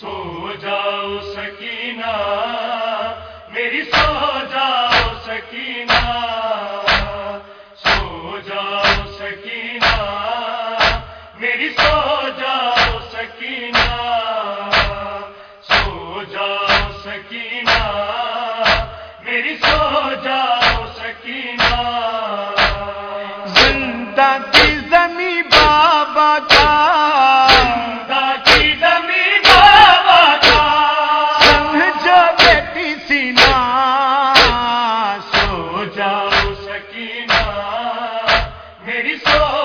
سو جاؤ سکینہ، میری سو جاؤ سکینہ۔ سو جاؤ سکینہ، میری سو جاؤ سو جاؤ سکینہ، میری سو جاؤ سکینہ۔ زندہ کی زمیں بابا کا۔ سکینہ میری سو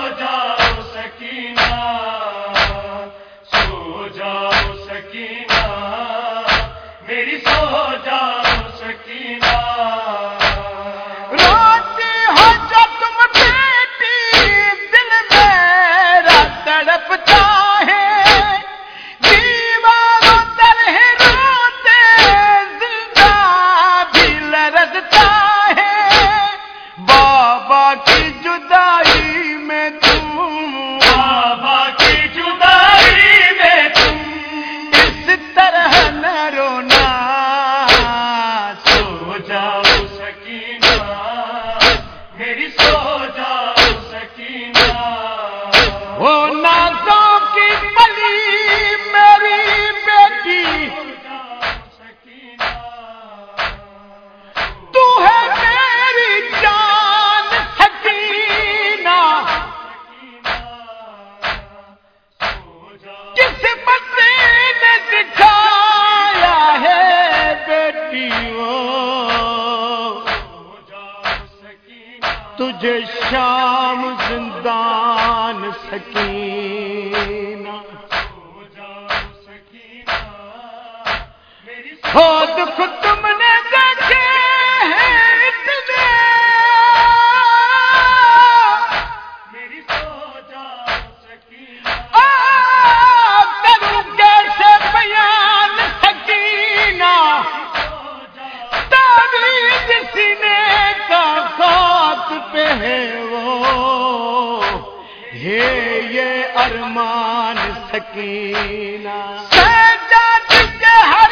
مجھے شام زندان سکینہ۔ خود کو تم نے پہ ہے وہ۔ یہ ارمان سکینہ۔ ہر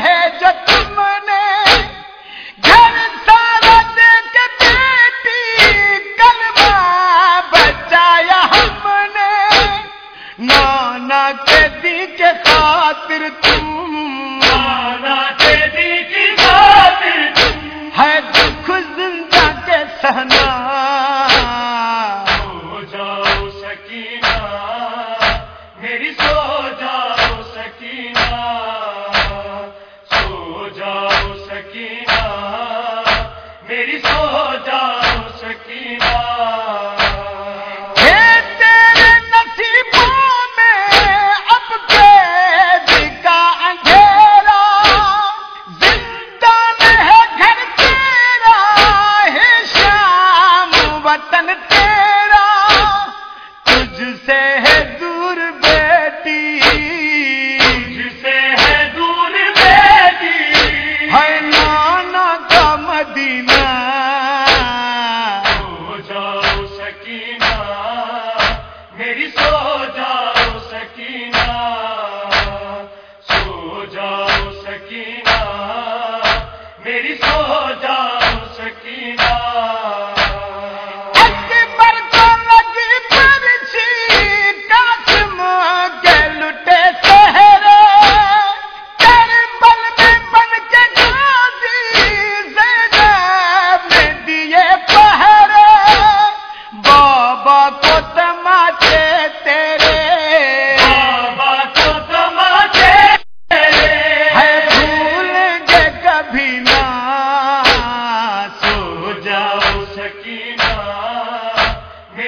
ہے نے۔ گھر دے کے بچایا ہم نے۔ نانا کے دی کے خاطر تم میری سوچا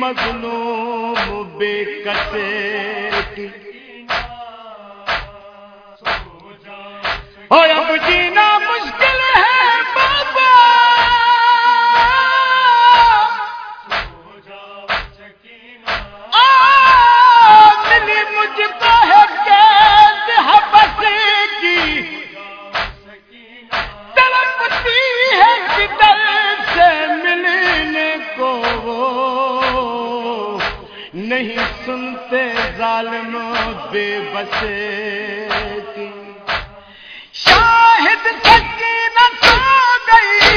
مظلوم بے کتے ہو جی نا بے بس شاہد شاہد سکینہ سو گئی۔